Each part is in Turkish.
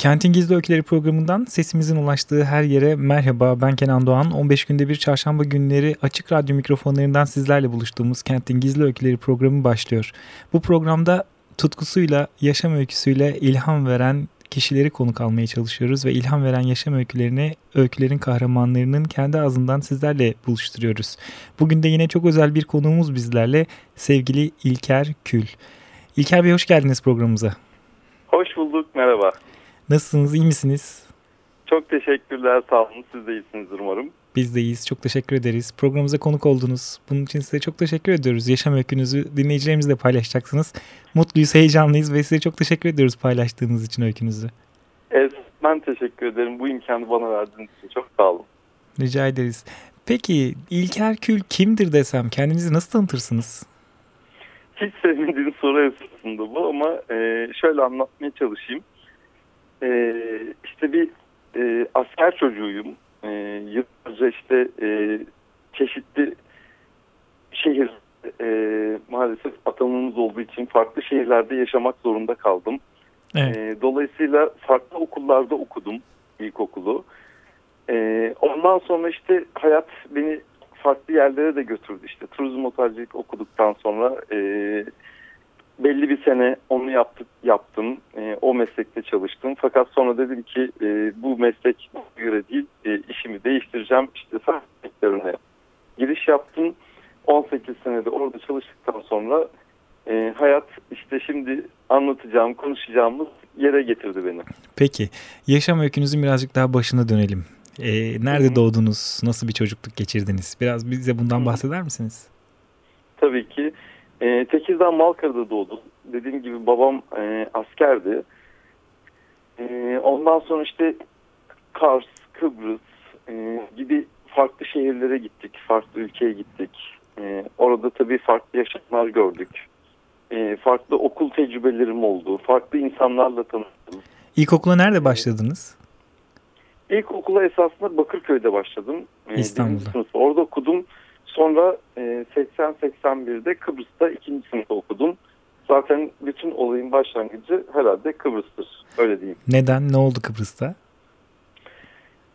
Kentin Gizli Öyküleri programından sesimizin ulaştığı her yere merhaba ben Kenan Doğan. 15 günde bir çarşamba günleri açık radyo mikrofonlarından sizlerle buluştuğumuz Kentin Gizli Öyküleri programı başlıyor. Bu programda tutkusuyla, yaşam öyküsüyle ilham veren kişileri konuk almaya çalışıyoruz ve ilham veren yaşam öykülerini, öykülerin kahramanlarının kendi ağzından sizlerle buluşturuyoruz. Bugün de yine çok özel bir konuğumuz bizlerle sevgili İlker Kül. İlker Bey hoş geldiniz programımıza. Hoş bulduk, merhaba. Nasılsınız, iyi misiniz? Çok teşekkürler, sağ olun. Siz de iyisinizdir umarım. Biz de iyiyiz, çok teşekkür ederiz. Programımıza konuk oldunuz. Bunun için size çok teşekkür ediyoruz. Yaşam öykünüzü dinleyicilerimizle paylaşacaksınız. Mutluyuz, heyecanlıyız ve size çok teşekkür ediyoruz paylaştığınız için öykünüzü. Evet, ben teşekkür ederim. Bu imkanı bana verdiğiniz için çok sağ olun. Rica ederiz. Peki İlker Kül kimdir desem kendinizi nasıl tanıtırsınız? Hiç sevmediğim soru aslında bu ama şöyle anlatmaya çalışayım. E, işte bir e, asker çocuğuyum. E, yıllarca işte e, çeşitli şehir e, maalesef atanımız olduğu için farklı şehirlerde yaşamak zorunda kaldım. Evet. E, dolayısıyla farklı okullarda okudum ilkokulu. E, ondan sonra işte hayat beni farklı yerlere de götürdü. İşte turizm otelcilik okuduktan sonra e, belli bir sene onu yaptık, yaptım. E, o meslekte çalıştım. Fakat sonra dedim ki e, bu meslek göre değil, e, işimi değiştireceğim. İşte sanat sektörüne giriş yaptım. 18 senede orada çalıştıktan sonra e, hayat işte şimdi anlatacağım, konuşacağımız yere getirdi beni. Peki yaşam öykünüzün birazcık daha başına dönelim. Ee, nerede Hı hı. doğdunuz? Nasıl bir çocukluk geçirdiniz? Biraz bize bundan Hı hı. bahseder misiniz? Tabii ki. E, Tekirdağ Malkara'da doğdum. Dediğim gibi babam e, askerdi. E, ondan sonra işte Kars, Kıbrıs e, gibi farklı şehirlere gittik. Farklı ülkeye gittik. E, orada tabii farklı yaşamlar gördük. E, farklı okul tecrübelerim oldu. Farklı insanlarla tanıştım. İlkokula nerede başladınız? İlkokula esasında Bakırköy'de başladım. İstanbul'da. orada okudum. Sonra e, 80-81'de Kıbrıs'ta ikinci sınıfta okudum. Zaten bütün olayın başlangıcı herhalde Kıbrıs'tır. Öyle diyeyim. Neden? Ne oldu Kıbrıs'ta?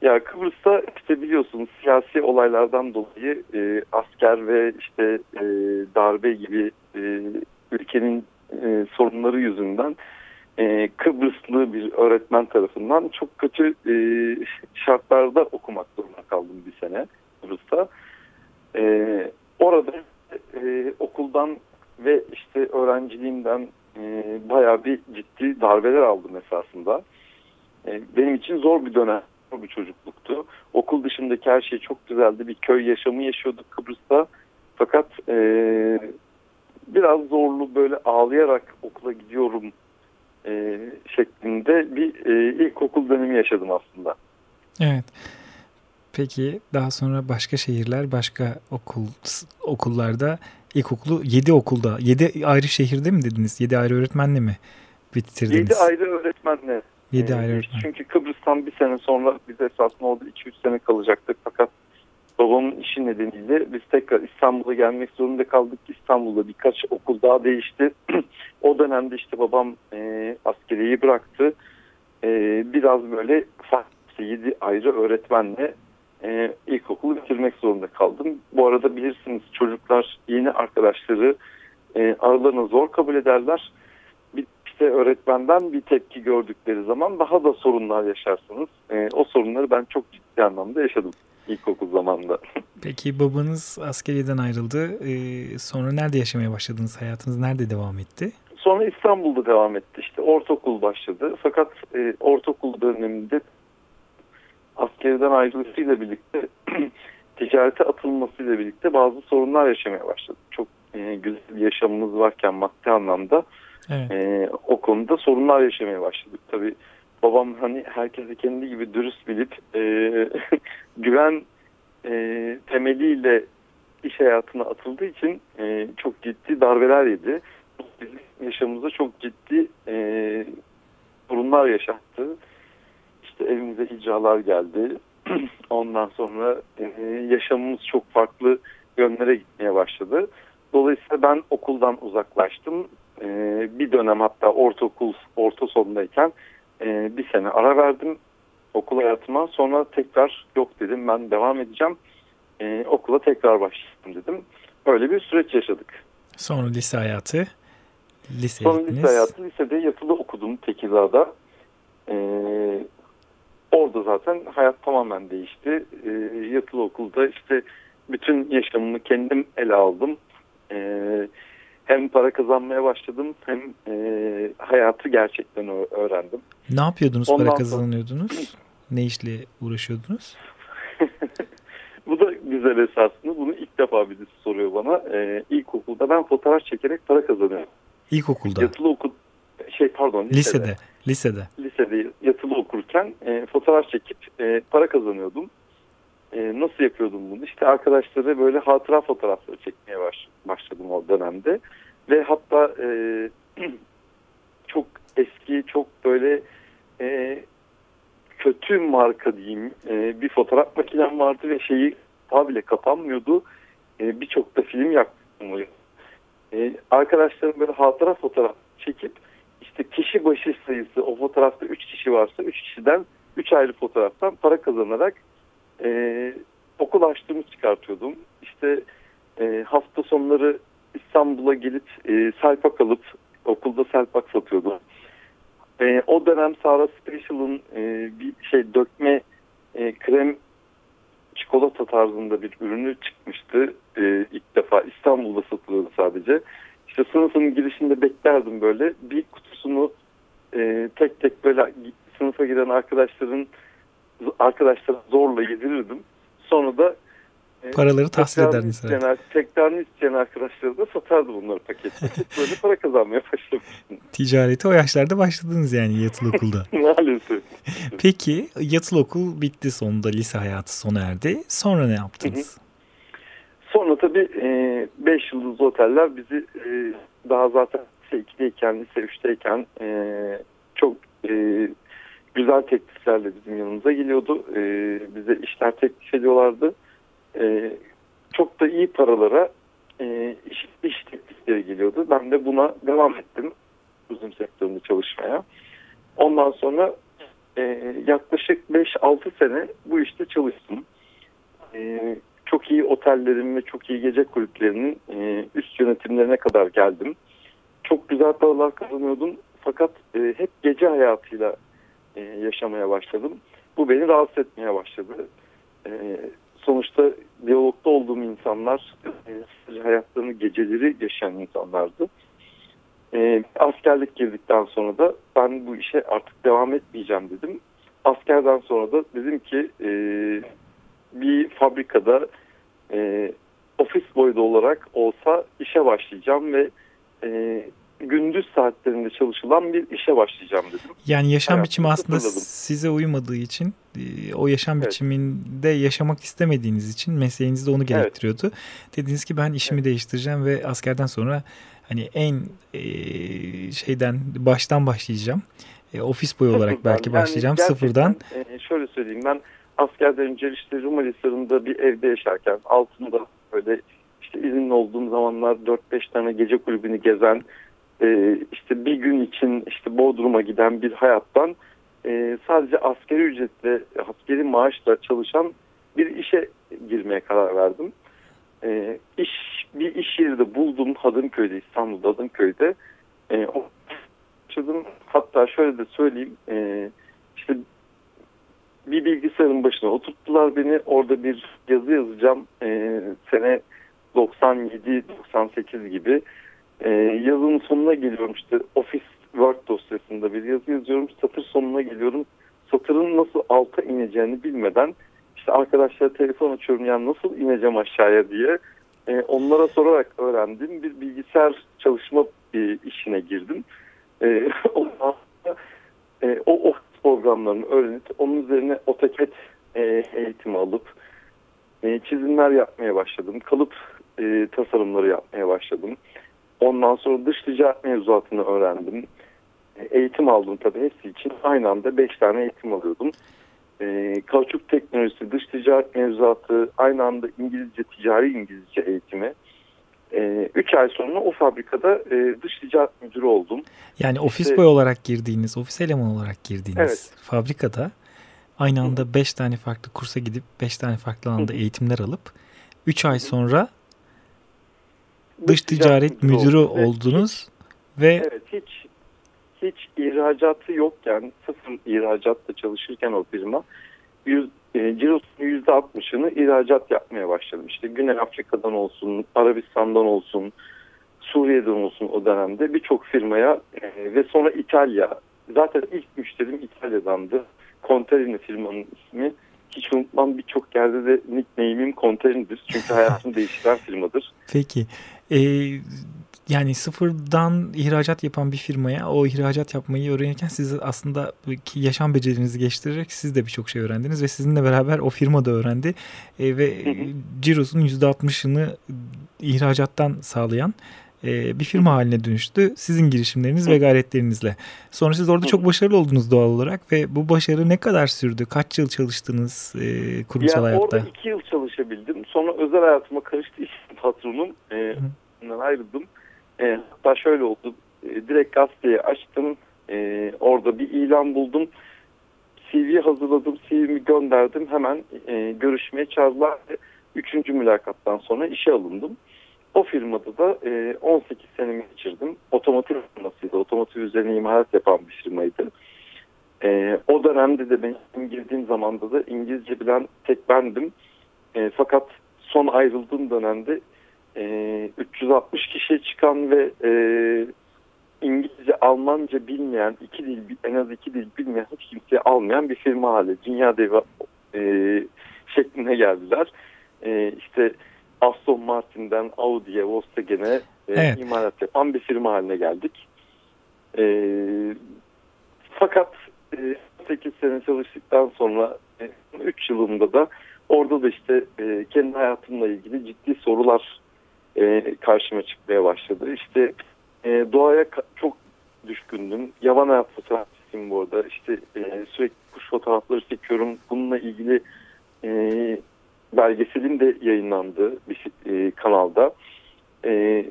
Ya Kıbrıs'ta işte biliyorsunuz siyasi olaylardan dolayı e, asker ve işte e, darbe gibi e, ülkenin e, sorunları yüzünden e, Kıbrıslı bir öğretmen tarafından çok kötü e, şartlarda okumak zorunda kaldım bir sene Kıbrıs'ta. E, orada e, okuldan ve işte öğrenciliğimden e, bayağı bir ciddi darbeler aldım esasında. E, benim için zor bir dönem, zor bir çocukluktu. Okul dışındaki her şey çok güzeldi. Bir köy yaşamı yaşıyorduk Kıbrıs'ta. Fakat e, biraz zorlu böyle ağlayarak okula gidiyorum e, şeklinde bir e, ilkokul dönemi yaşadım aslında. Evet. Peki daha sonra başka şehirler, başka okul okullarda ilkokulu 7 okulda, 7 ayrı şehirde mi dediniz? 7 ayrı öğretmenle mi bitirdiniz? 7 ayrı öğretmenle. 7 e, ayrı öğretmen. Çünkü Kıbrıs'tan bir sene sonra biz esasında orada 2-3 sene kalacaktık. Fakat babamın işi nedeniyle biz tekrar İstanbul'a gelmek zorunda kaldık. İstanbul'da birkaç okul daha değişti. o dönemde işte babam e, askeriyeyi bıraktı. E, biraz böyle farklı 7 ayrı öğretmenle e, ilkokulu bitirmek zorunda kaldım. Bu arada bilirsiniz çocuklar yeni arkadaşları e, aralarına zor kabul ederler. Bir işte öğretmenden bir tepki gördükleri zaman daha da sorunlar yaşarsınız. E, o sorunları ben çok ciddi anlamda yaşadım ilkokul zamanında. Peki babanız askeriyeden ayrıldı. Ee, sonra nerede yaşamaya başladınız? Hayatınız nerede devam etti? Sonra İstanbul'da devam etti. İşte ortaokul başladı. Fakat e, ortaokul döneminde askeriden ayrılmasıyla birlikte ticarete atılmasıyla birlikte bazı sorunlar yaşamaya başladık. Çok e, güzel bir yaşamımız varken maddi anlamda Evet. E, o konuda sorunlar yaşamaya başladık. Tabii babam hani herkese kendi gibi dürüst bilip e, güven e, temeliyle iş hayatına atıldığı için e, çok ciddi darbeler yedi. Bizim yaşamımızda çok ciddi e, sorunlar yaşattı. İşte evimize icralar geldi. Ondan sonra e, yaşamımız çok farklı yönlere gitmeye başladı. Dolayısıyla ben okuldan uzaklaştım. E, bir dönem hatta ortaokul orta sondayken e, bir sene ara verdim okul hayatıma. Sonra tekrar yok dedim ben devam edeceğim. E, okula tekrar başladım dedim. Öyle bir süreç yaşadık. Sonra lise hayatı. Lise Sonra lise hayatı lisede yatılı okudum Tekirdağ'da. Ee, orada zaten hayat tamamen değişti. Ee, yatılı okulda işte bütün yaşamımı kendim ele aldım. Ee, hem para kazanmaya başladım hem e, hayatı gerçekten öğrendim. Ne yapıyordunuz? Ondan para sonra- kazanıyordunuz? Ne işle uğraşıyordunuz? Bu da güzel esasında. Bunu ilk defa birisi soruyor bana. Ee, ilkokulda ben fotoğraf çekerek para kazanıyorum. İlkokulda. Yatılı okul şey pardon Lisede. Lisede. lisede yatılı okurken e, fotoğraf çekip e, para kazanıyordum. E, nasıl yapıyordum bunu? İşte arkadaşlara böyle hatıra fotoğrafları çekmeye baş, başladım o dönemde. Ve hatta e, çok eski, çok böyle e, kötü marka diyeyim e, bir fotoğraf makinem vardı ve şeyi daha bile kapanmıyordu. E, Birçok da film yaptım. E, arkadaşlarım böyle hatıra fotoğraf çekip işte kişi başı sayısı o fotoğrafta 3 kişi varsa 3 kişiden 3 ayrı fotoğraftan para kazanarak e, okul açtığımı çıkartıyordum. İşte e, hafta sonları İstanbul'a gelip e, selpak alıp okulda selpak satıyordum. E, o dönem Sara Special'ın e, bir şey dökme e, krem çikolata tarzında bir ürünü çıkmıştı. E, ilk defa İstanbul'da satılıyordu sadece. İşte sınıfın girişinde beklerdim böyle. Bir kutusunu e, tek tek böyle sınıfa giren arkadaşların arkadaşlara zorla yedirirdim. Sonra da e, Paraları tahsil isteyen, herhalde. tekrarını isteyen arkadaşlara da satardı bunları paketleyip. Böyle para kazanmaya başlamıştım. Ticareti o yaşlarda başladınız yani yatılı okulda. Maalesef. Peki yatılı okul bitti sonunda lise hayatı sona erdi. Sonra ne yaptınız? Sonra tabii 5 yıldızlı oteller bizi e, daha zaten lise 2'deyken, lise 3'teyken e, çok e, güzel tekliflerle bizim yanımıza geliyordu. E, bize işler teklif ediyorlardı. E, çok da iyi paralara e, iş, iş teklifleri geliyordu. Ben de buna devam ettim. Turizm sektöründe çalışmaya. Ondan sonra e, yaklaşık 5-6 sene bu işte çalıştım. E, çok iyi otellerin ve çok iyi gece kulüplerinin e, üst yönetimlerine kadar geldim. Çok güzel paralar kazanıyordum fakat e, hep gece hayatıyla e, yaşamaya başladım. Bu beni rahatsız etmeye başladı. E, sonuçta diyalogda olduğum insanlar e, hayatlarını geceleri yaşayan insanlardı. E, askerlik girdikten sonra da ben bu işe artık devam etmeyeceğim dedim. Askerden sonra da dedim ki e, bir fabrikada e, ofis boyda olarak olsa işe başlayacağım ve e, gündüz saatlerinde çalışılan bir işe başlayacağım dedim. Yani yaşam Hayatımı biçimi aslında sıfırladım. size uymadığı için e, o yaşam Evet. biçiminde yaşamak istemediğiniz için mesleğiniz de onu gerektiriyordu. Dediniz ki ben işimi değiştireceğim ve askerden sonra hani en e, şeyden baştan başlayacağım. E, ofis boyu olarak Sıfırdan. belki başlayacağım sıfırdan. e, şöyle söyleyeyim ben askerden önce işte Rumalisarı'nda bir evde yaşarken altında böyle işte izinli olduğum zamanlar 4-5 tane gece kulübünü gezen e, işte bir gün için işte Bodrum'a giden bir hayattan e, sadece askeri ücretle askeri maaşla çalışan bir işe girmeye karar verdim. E, iş bir iş yeri de buldum Hadımköy'de İstanbul'da Hadımköy'de. E, o. Hatta şöyle de söyleyeyim. E, işte bir bilgisayarın başına oturttular beni. Orada bir yazı yazacağım. E, sene 97-98 gibi. E, yazının sonuna geliyorum işte Office Word dosyasında bir yazı yazıyorum. Satır sonuna geliyorum. Satırın nasıl alta ineceğini bilmeden işte arkadaşlara telefon açıyorum yani nasıl ineceğim aşağıya diye. e, onlara sorarak öğrendim. Bir bilgisayar çalışma e, işine girdim. E, ondan sonra e, o ofis programlarını öğrenip onun üzerine AutoCAD e, eğitimi alıp e, çizimler yapmaya başladım. Kalıp e, tasarımları yapmaya başladım. Ondan sonra dış ticaret mevzuatını öğrendim. E, eğitim aldım tabii hepsi için. Aynı anda 5 tane eğitim alıyordum. E, kauçuk teknolojisi, dış ticaret mevzuatı, aynı anda İngilizce, ticari İngilizce eğitimi. 3 e, ay sonra o fabrikada e, dış ticaret müdürü oldum. Yani ofis işte, boy olarak girdiğiniz, ofis eleman olarak girdiğiniz evet. fabrikada aynı anda 5 tane farklı kursa gidip 5 tane farklı alanda eğitimler alıp 3 ay sonra dış ticaret müdürü oldunuz ve evet, hiç hiç ihracatı yokken sıfır ihracatta çalışırken o firma e, cirosunun %60'ını ihracat yapmaya başladım. İşte Güney Afrika'dan olsun, Arabistan'dan olsun, Suriye'den olsun o dönemde birçok firmaya e, ve sonra İtalya. Zaten ilk müşterim İtalya'dandı. Conterini firmanın ismi. Hiç unutmam birçok yerde de nickname'im Conterini'dir. Çünkü hayatını değiştiren firmadır. Peki. Ee, yani sıfırdan ihracat yapan bir firmaya o ihracat yapmayı öğrenirken siz aslında yaşam becerinizi geliştirerek siz de birçok şey öğrendiniz ve sizinle beraber o firma da öğrendi e, ve cirosun %60'ını ihracattan sağlayan e, bir firma haline dönüştü sizin girişimleriniz ve gayretlerinizle. Sonra siz orada çok başarılı oldunuz doğal olarak ve bu başarı ne kadar sürdü? Kaç yıl çalıştınız e, kurumsal yani hayatta? Orada iki yıl çalışabildim. Sonra özel hayatıma karıştı iş patronum. E, ayrıldım. E, hatta şöyle oldu. E, direkt gazeteyi açtım. E, orada bir ilan buldum. CV hazırladım. CV'mi gönderdim. Hemen e, görüşmeye çağırdılar. Üçüncü mülakattan sonra işe alındım. O firmada da e, 18 senemi geçirdim. Otomotiv firmasıydı. Otomotiv üzerine imalat yapan bir firmaydı. E, o dönemde de benim girdiğim zamanda da İngilizce bilen tek bendim. E, fakat son ayrıldığım dönemde e, 360 kişiye çıkan ve e, İngilizce, Almanca bilmeyen, iki dil en az iki dil bilmeyen hiç kimseyi almayan bir firma hali. Dünya devi e, şekline geldiler. E, işte Aston Martin'den Audi'ye, Volkswagen'e e, evet. imalat yapan bir firma haline geldik. E, fakat e, 8 sene çalıştıktan sonra e, 3 yılımda da orada da işte e, kendi hayatımla ilgili ciddi sorular e, karşıma çıkmaya başladı. İşte e, doğaya çok düşkündüm. Yaban hayat fotoğrafçısıyım bu arada. İşte e, sürekli kuş fotoğrafları çekiyorum. Bununla ilgili e, belgeselim de yayınlandı bir e, kanalda. E,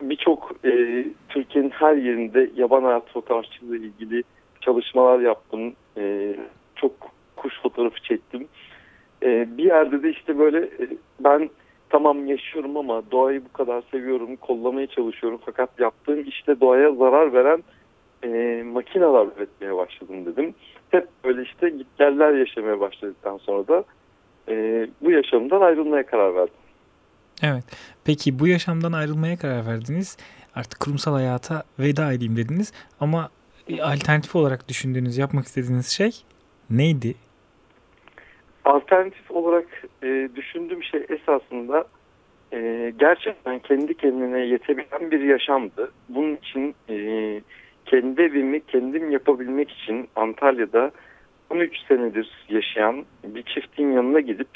Birçok e, Türkiye'nin her yerinde yaban hayat fotoğrafçılığı ilgili çalışmalar yaptım. E, çok kuş fotoğrafı çektim. E, bir yerde de işte böyle e, ben tamam yaşıyorum ama doğayı bu kadar seviyorum, kollamaya çalışıyorum. Fakat yaptığım işte doğaya zarar veren e, makineler üretmeye başladım dedim. Hep böyle işte gitgeller yaşamaya başladıktan sonra da e, bu yaşamdan ayrılmaya karar verdim. Evet. Peki bu yaşamdan ayrılmaya karar verdiniz. Artık kurumsal hayata veda edeyim dediniz. Ama alternatif olarak düşündüğünüz, yapmak istediğiniz şey neydi? Alternatif olarak e, düşündüğüm şey esasında e, gerçekten kendi kendine yetebilen bir yaşamdı. Bunun için e, kendi evimi kendim yapabilmek için Antalya'da 13 senedir yaşayan bir çiftin yanına gidip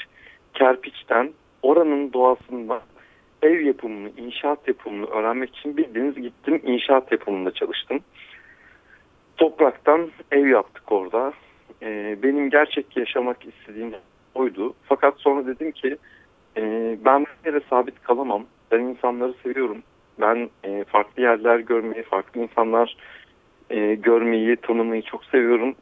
kerpiçten oranın doğasından ev yapımını, inşaat yapımını öğrenmek için bildiğiniz gittim inşaat yapımında çalıştım. Topraktan ev yaptık orada. Ee, benim gerçek yaşamak istediğim oydu. Fakat sonra dedim ki e, ben bir yere sabit kalamam. Ben insanları seviyorum. Ben e, farklı yerler görmeyi, farklı insanlar e, görmeyi, tanımayı çok seviyorum.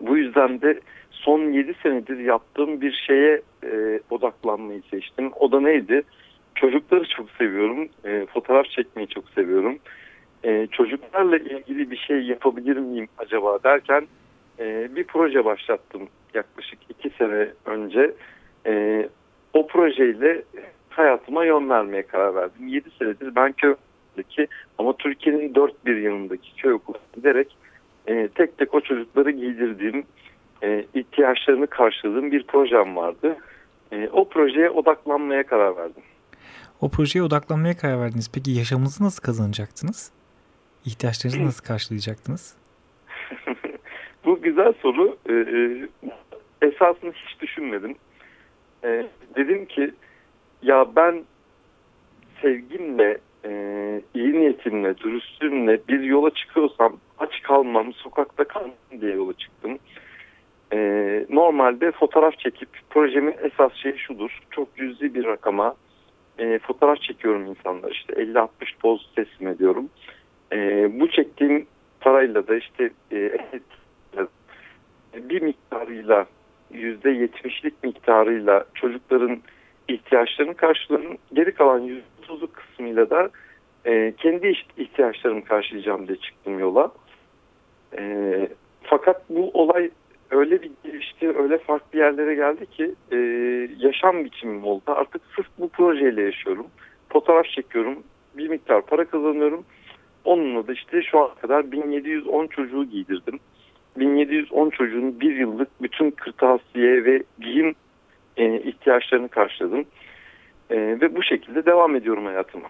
Bu yüzden de son 7 senedir yaptığım bir şeye e, odaklanmayı seçtim. O da neydi? Çocukları çok seviyorum. E, fotoğraf çekmeyi çok seviyorum. E, çocuklarla ilgili bir şey yapabilir miyim acaba derken e, bir proje başlattım yaklaşık 2 sene önce. E, o projeyle hayatıma yön vermeye karar verdim. 7 senedir ben köydeki ama Türkiye'nin dört bir yanındaki köy okuluna giderek e, tek tek o çocukları giydirdiğim, e, ihtiyaçlarını karşıladığım bir projem vardı. E, o projeye odaklanmaya karar verdim. o projeye odaklanmaya karar verdiniz. Peki yaşamınızı nasıl kazanacaktınız? İhtiyaçlarınızı nasıl karşılayacaktınız? Bu güzel soru. Ee, esasını hiç düşünmedim. Ee, dedim ki ya ben sevgimle, e, iyi niyetimle, dürüstlüğümle bir yola çıkıyorsam aç kalmam, sokakta kalmam diye yola çıktım. Ee, normalde fotoğraf çekip projemin esas şeyi şudur. Çok cüzi bir rakama e, fotoğraf çekiyorum insanlar. İşte 50-60 poz teslim ediyorum. E, bu çektiğim parayla da işte e, bir miktarıyla yüzde yetmişlik miktarıyla çocukların ihtiyaçlarını karşılarım. Geri kalan yüzde otuzluk kısmıyla da e, kendi ihtiyaçlarımı karşılayacağım diye çıktım yola. E, fakat bu olay öyle bir gelişti, öyle farklı yerlere geldi ki e, yaşam biçimim oldu. Artık sırf bu projeyle yaşıyorum. Fotoğraf çekiyorum, bir miktar para kazanıyorum. Onunla da işte şu ana kadar 1710 çocuğu giydirdim. 1710 çocuğun bir yıllık bütün kırtasiye ve giyim e, ihtiyaçlarını karşıladım. E, ve bu şekilde devam ediyorum hayatıma.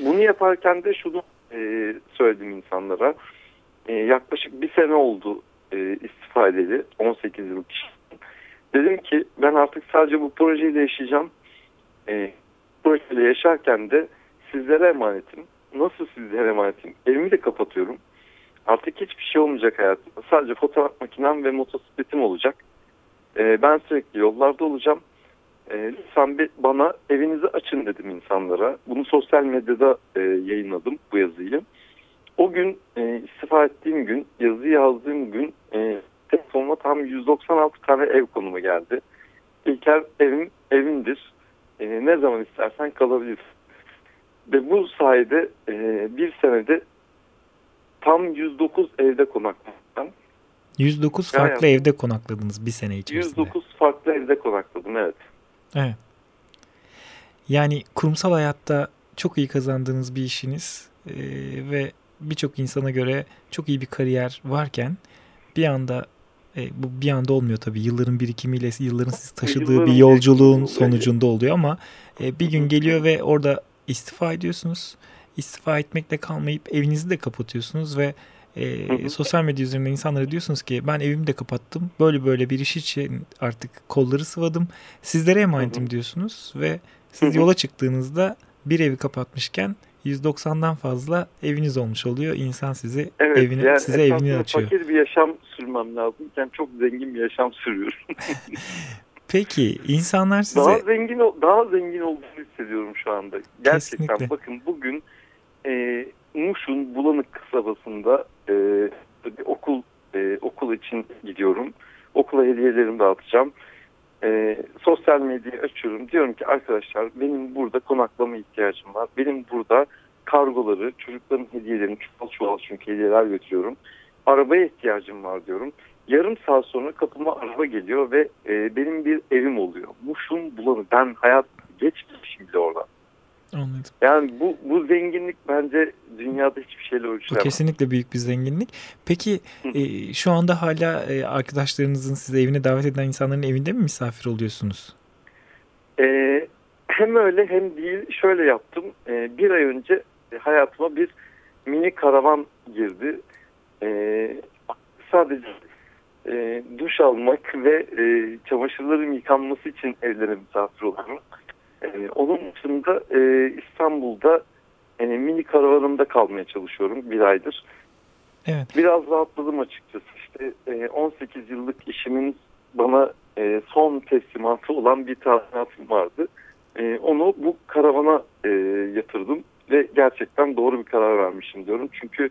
Bunu yaparken de şunu e, söyledim insanlara. Yaklaşık bir sene oldu istifa edeli 18 yıl. Dedim ki ben artık sadece bu projeyle yaşayacağım. E, projeyle yaşarken de sizlere emanetim. Nasıl sizlere emanetim? Evimi de kapatıyorum. Artık hiçbir şey olmayacak hayatımda. Sadece fotoğraf makinem ve motosikletim olacak. E, ben sürekli yollarda olacağım. E, lütfen bir bana evinizi açın dedim insanlara. Bunu sosyal medyada e, yayınladım bu yazıyı. O gün e, istifa ettiğim gün, yazı yazdığım gün e, telefonuma tam 196 tane ev konumu geldi. İlker evim evindir. E, ne zaman istersen kalabilirsin. Ve bu sayede e, bir senede tam 109 evde konakladım. 109 farklı yani, evde konakladınız bir sene içerisinde. 109 farklı evde konakladım evet. Evet. Yani kurumsal hayatta çok iyi kazandığınız bir işiniz e, ve birçok insana göre çok iyi bir kariyer varken bir anda e, bu bir anda olmuyor tabii. Yılların birikimiyle yılların siz taşıdığı yılların bir yolculuğun sonucunda oluyor ama e, bir gün geliyor ve orada istifa ediyorsunuz. İstifa etmekle kalmayıp evinizi de kapatıyorsunuz ve e, sosyal medya üzerinde insanlara diyorsunuz ki ben evimi de kapattım. Böyle böyle bir iş için artık kolları sıvadım. Sizlere emanetim diyorsunuz ve siz yola çıktığınızda bir evi kapatmışken 190'dan fazla eviniz olmuş oluyor. İnsan sizi evet, evini yani size evini açıyor. Fakir bir yaşam sürmem lazımken çok zengin bir yaşam sürüyorum. Peki insanlar size daha zengin daha zengin olduğunu hissediyorum şu anda. Gerçekten Kesinlikle. bakın bugün e, Muş'un Bulanık kasabasında e, bir okul e, okul için gidiyorum. Okula hediyelerimi dağıtacağım. E, sosyal medyayı açıyorum. Diyorum ki arkadaşlar benim burada konaklama ihtiyacım var. Benim burada kargoları, çocukların hediyelerini çuval çuval çünkü hediyeler götürüyorum. Arabaya ihtiyacım var diyorum. Yarım saat sonra kapıma araba geliyor ve e, benim bir evim oluyor. Bu şun bulanı. Ben hayat geçmişim bile oradan. Anladım. Yani bu, bu zenginlik bence dünyada hiçbir şeyle ölçülemez. Bu kesinlikle büyük bir zenginlik. Peki e, şu anda hala e, arkadaşlarınızın size evine davet eden insanların evinde mi misafir oluyorsunuz? E, hem öyle hem değil. Şöyle yaptım. E, bir ay önce hayatıma bir mini karavan girdi. E, sadece e, duş almak ve e, çamaşırların yıkanması için evlere misafir oluyorum. E, onun dışında e, İstanbul'da e, mini karavanımda kalmaya çalışıyorum bir aydır. Evet. Biraz rahatladım açıkçası. İşte e, 18 yıllık işimin bana e, son teslimatı olan bir tazminatım vardı. E, onu bu karavana e, yatırdım ve gerçekten doğru bir karar vermişim diyorum. Çünkü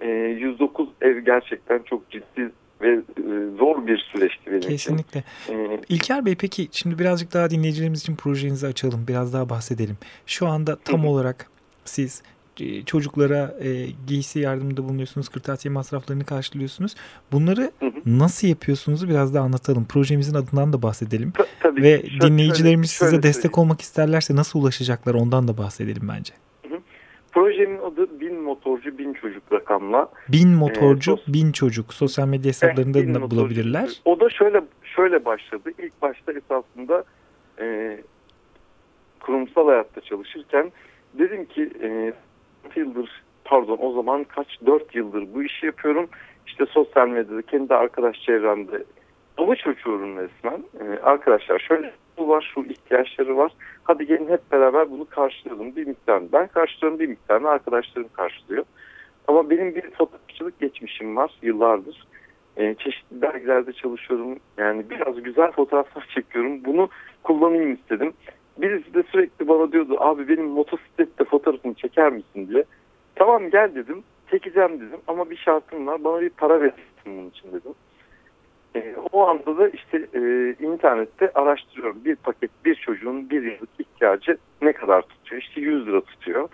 e, 109 ev gerçekten çok ciddi ve e, zor bir süreçti benim Kesinlikle. için. Kesinlikle. İlker Bey peki şimdi birazcık daha dinleyicilerimiz için projenizi açalım. Biraz daha bahsedelim. Şu anda tam olarak siz e, çocuklara e, giysi yardımında bulunuyorsunuz, kırtasiye masraflarını karşılıyorsunuz. Bunları hı hı. nasıl yapıyorsunuzu biraz daha anlatalım. Projemizin adından da bahsedelim. Ta, tabii. Ve şöyle, dinleyicilerimiz şöyle, size şöyle destek söyleyeyim. olmak isterlerse nasıl ulaşacaklar ondan da bahsedelim bence. Projenin adı Bin Motorcu Bin Çocuk rakamla. Bin Motorcu ee, Bin Çocuk sosyal medya hesaplarında eh, da bulabilirler. O da şöyle şöyle başladı. İlk başta esasında e, kurumsal hayatta çalışırken dedim ki e, yıldır pardon o zaman kaç dört yıldır bu işi yapıyorum. İşte sosyal medyada kendi arkadaş çevremde avuç uçuyorum resmen. Ee, arkadaşlar şöyle bu var şu ihtiyaçları var. Hadi gelin hep beraber bunu karşılayalım. Bir miktar ben karşılıyorum bir miktarını arkadaşlarım karşılıyor. Ama benim bir fotoğrafçılık geçmişim var yıllardır. Ee, çeşitli dergilerde çalışıyorum. Yani biraz güzel fotoğraflar çekiyorum. Bunu kullanayım istedim. Birisi de sürekli bana diyordu abi benim motosiklette fotoğrafımı çeker misin diye. Tamam gel dedim. Çekeceğim dedim ama bir şartım var. Bana bir para verirsin bunun için dedim. E, o anda da işte e, internette araştırıyorum. Bir paket bir çocuğun bir yıllık ihtiyacı ne kadar tutuyor? İşte 100 lira tutuyor.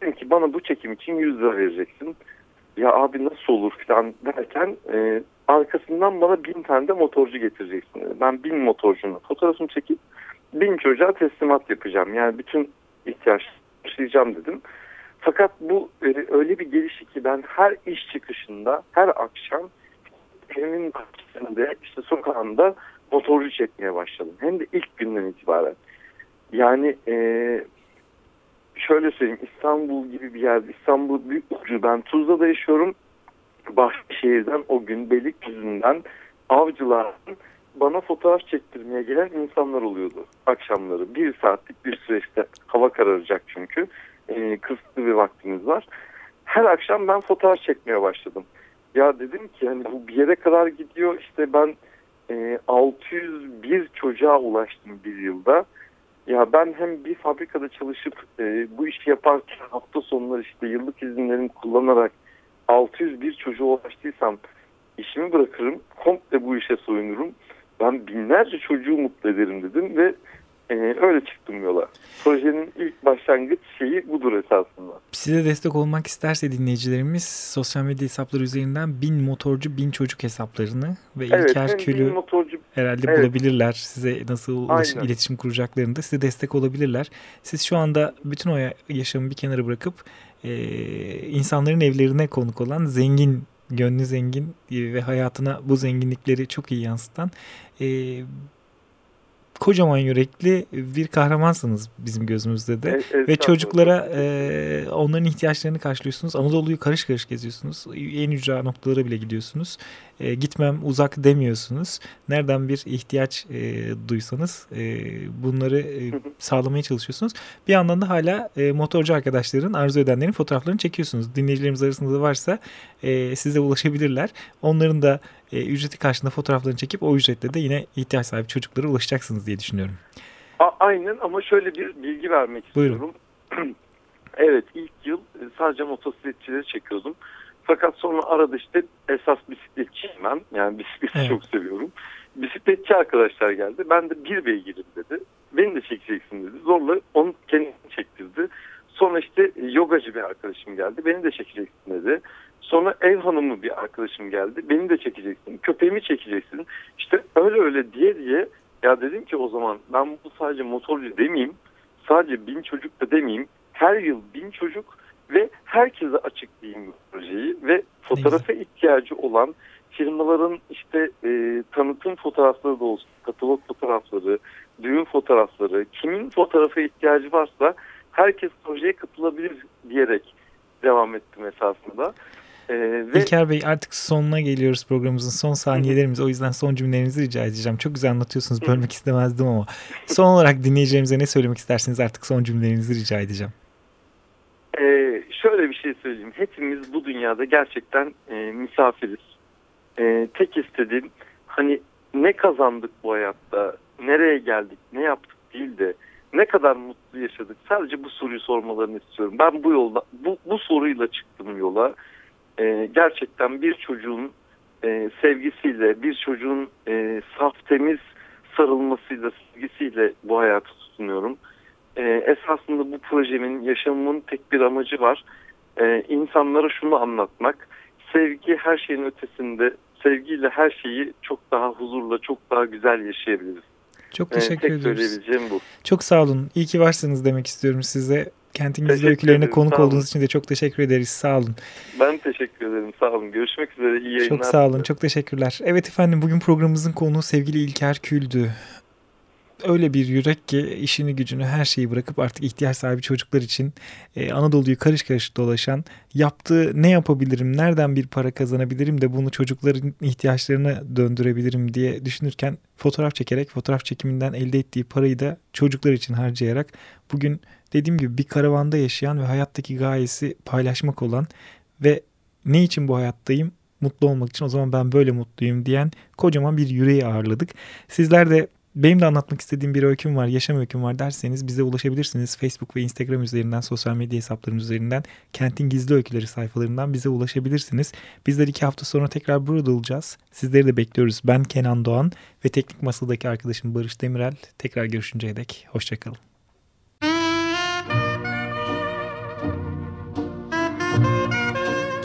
Dedim ki bana bu çekim için 100 lira vereceksin. Ya abi nasıl olur falan derken e, arkasından bana bin tane de motorcu getireceksin. Dedi. Ben bin motorcunun fotoğrafını çekip bin çocuğa teslimat yapacağım. Yani bütün ihtiyaç taşıyacağım dedim. Fakat bu e, öyle bir gelişi ki ben her iş çıkışında her akşam evimin bahçesinde işte sokağında motorcu çekmeye başladım. Hem de ilk günden itibaren. Yani e, şöyle söyleyeyim İstanbul gibi bir yer. İstanbul büyük ucu. Ben Tuzla'da yaşıyorum. Bahçeşehir'den o gün Beylikdüzü'nden avcılardan bana fotoğraf çektirmeye gelen insanlar oluyordu akşamları. Bir saatlik bir süreçte hava kararacak çünkü. E, kısıtlı bir vaktimiz var. Her akşam ben fotoğraf çekmeye başladım. Ya dedim ki hani bu bir yere kadar gidiyor. İşte ben e, 601 çocuğa ulaştım bir yılda. Ya ben hem bir fabrikada çalışıp e, bu işi yaparken hafta sonları işte yıllık izinlerimi kullanarak 601 çocuğa ulaştıysam işimi bırakırım. Komple bu işe soyunurum. Ben binlerce çocuğu mutlu ederim dedim ve ee, öyle çıktım yola. Projenin ilk başlangıç şeyi budur esasında. Size destek olmak isterse dinleyicilerimiz sosyal medya hesapları üzerinden bin motorcu bin çocuk hesaplarını ve evet, İlker Kül'ü motorcu... herhalde evet. bulabilirler. Size nasıl ulaşım, iletişim kuracaklarını da size destek olabilirler. Siz şu anda bütün o yaşamı bir kenara bırakıp e, insanların evlerine konuk olan zengin gönlü zengin ve hayatına bu zenginlikleri çok iyi yansıtan e, kocaman yürekli bir kahramansınız bizim gözümüzde de. E, Ve çocuklara e, onların ihtiyaçlarını karşılıyorsunuz. Anadolu'yu karış karış geziyorsunuz. En ücra noktalara bile gidiyorsunuz. E, gitmem uzak demiyorsunuz. Nereden bir ihtiyaç e, duysanız e, bunları e, sağlamaya çalışıyorsunuz. Bir yandan da hala e, motorcu arkadaşların, arzu edenlerin fotoğraflarını çekiyorsunuz. Dinleyicilerimiz arasında da varsa e, size ulaşabilirler. Onların da e, ücreti karşılığında fotoğraflarını çekip o ücretle de yine ihtiyaç sahibi çocuklara ulaşacaksınız diye düşünüyorum. A aynen ama şöyle bir bilgi vermek Buyurun. istiyorum. evet ilk yıl e, sadece motosikletçileri çekiyordum. Fakat sonra arada işte esas bisikletçiyim ben. Yani bisikleti evet. çok seviyorum. Bisikletçi arkadaşlar geldi. Ben de bir beygirim dedi. Beni de çekeceksin dedi. Zorla onu kendini çektirdi. Sonra işte yogacı bir arkadaşım geldi. Beni de çekeceksin dedi. Sonra ev hanımı bir arkadaşım geldi. Beni de çekeceksin. Köpeğimi çekeceksin. İşte öyle öyle diye diye ya dedim ki o zaman ben bu sadece motorcu demeyeyim. Sadece bin çocuk da demeyeyim. Her yıl bin çocuk ve herkese açıklayayım bu projeyi ve fotoğrafa ihtiyacı olan firmaların işte e, tanıtım fotoğrafları da olsun, katalog fotoğrafları, düğün fotoğrafları, kimin fotoğrafa ihtiyacı varsa herkes projeye katılabilir diyerek devam ettim esasında. Ee, ve... İlker Bey artık sonuna geliyoruz programımızın son saniyelerimiz. O yüzden son cümlelerinizi rica edeceğim. Çok güzel anlatıyorsunuz. Bölmek istemezdim ama. Son olarak dinleyicilerimize ne söylemek istersiniz artık son cümlelerinizi rica edeceğim. Ee, şöyle bir şey söyleyeyim. Hepimiz bu dünyada gerçekten e, misafiriz. E, tek istediğim hani ne kazandık bu hayatta, nereye geldik, ne yaptık değil de ne kadar mutlu yaşadık. Sadece bu soruyu sormalarını istiyorum. Ben bu yolda bu, bu soruyla çıktım yola. E, gerçekten bir çocuğun e, sevgisiyle, bir çocuğun e, saf temiz sarılmasıyla, sevgisiyle bu hayatı tutunuyorum. E, esasında bu projemin, yaşamımın tek bir amacı var. E, insanlara şunu anlatmak. Sevgi her şeyin ötesinde. Sevgiyle her şeyi çok daha huzurla, çok daha güzel yaşayabiliriz. Çok teşekkür ee, tek ediyoruz. bu. Çok sağ olun. İyi ki varsınız demek istiyorum size. Kentin Gizli Öykülerine konuk olduğunuz için de çok teşekkür ederiz. Sağ olun. Ben teşekkür ederim. Sağ olun. Görüşmek üzere. İyi yayınlar. Çok sağ olun. Çok teşekkürler. Evet efendim bugün programımızın konuğu sevgili İlker Kül'dü. öyle bir yürek ki işini gücünü her şeyi bırakıp artık ihtiyaç sahibi çocuklar için e, Anadolu'yu karış karış dolaşan yaptığı ne yapabilirim nereden bir para kazanabilirim de bunu çocukların ihtiyaçlarına döndürebilirim diye düşünürken fotoğraf çekerek fotoğraf çekiminden elde ettiği parayı da çocuklar için harcayarak bugün dediğim gibi bir karavanda yaşayan ve hayattaki gayesi paylaşmak olan ve ne için bu hayattayım mutlu olmak için o zaman ben böyle mutluyum diyen kocaman bir yüreği ağırladık. Sizler de benim de anlatmak istediğim bir öyküm var, yaşam öyküm var derseniz bize ulaşabilirsiniz. Facebook ve Instagram üzerinden, sosyal medya hesaplarımız üzerinden, Kentin Gizli Öyküleri sayfalarından bize ulaşabilirsiniz. Bizler iki hafta sonra tekrar burada olacağız. Sizleri de bekliyoruz. Ben Kenan Doğan ve teknik masadaki arkadaşım Barış Demirel. Tekrar görüşünceye dek hoşçakalın.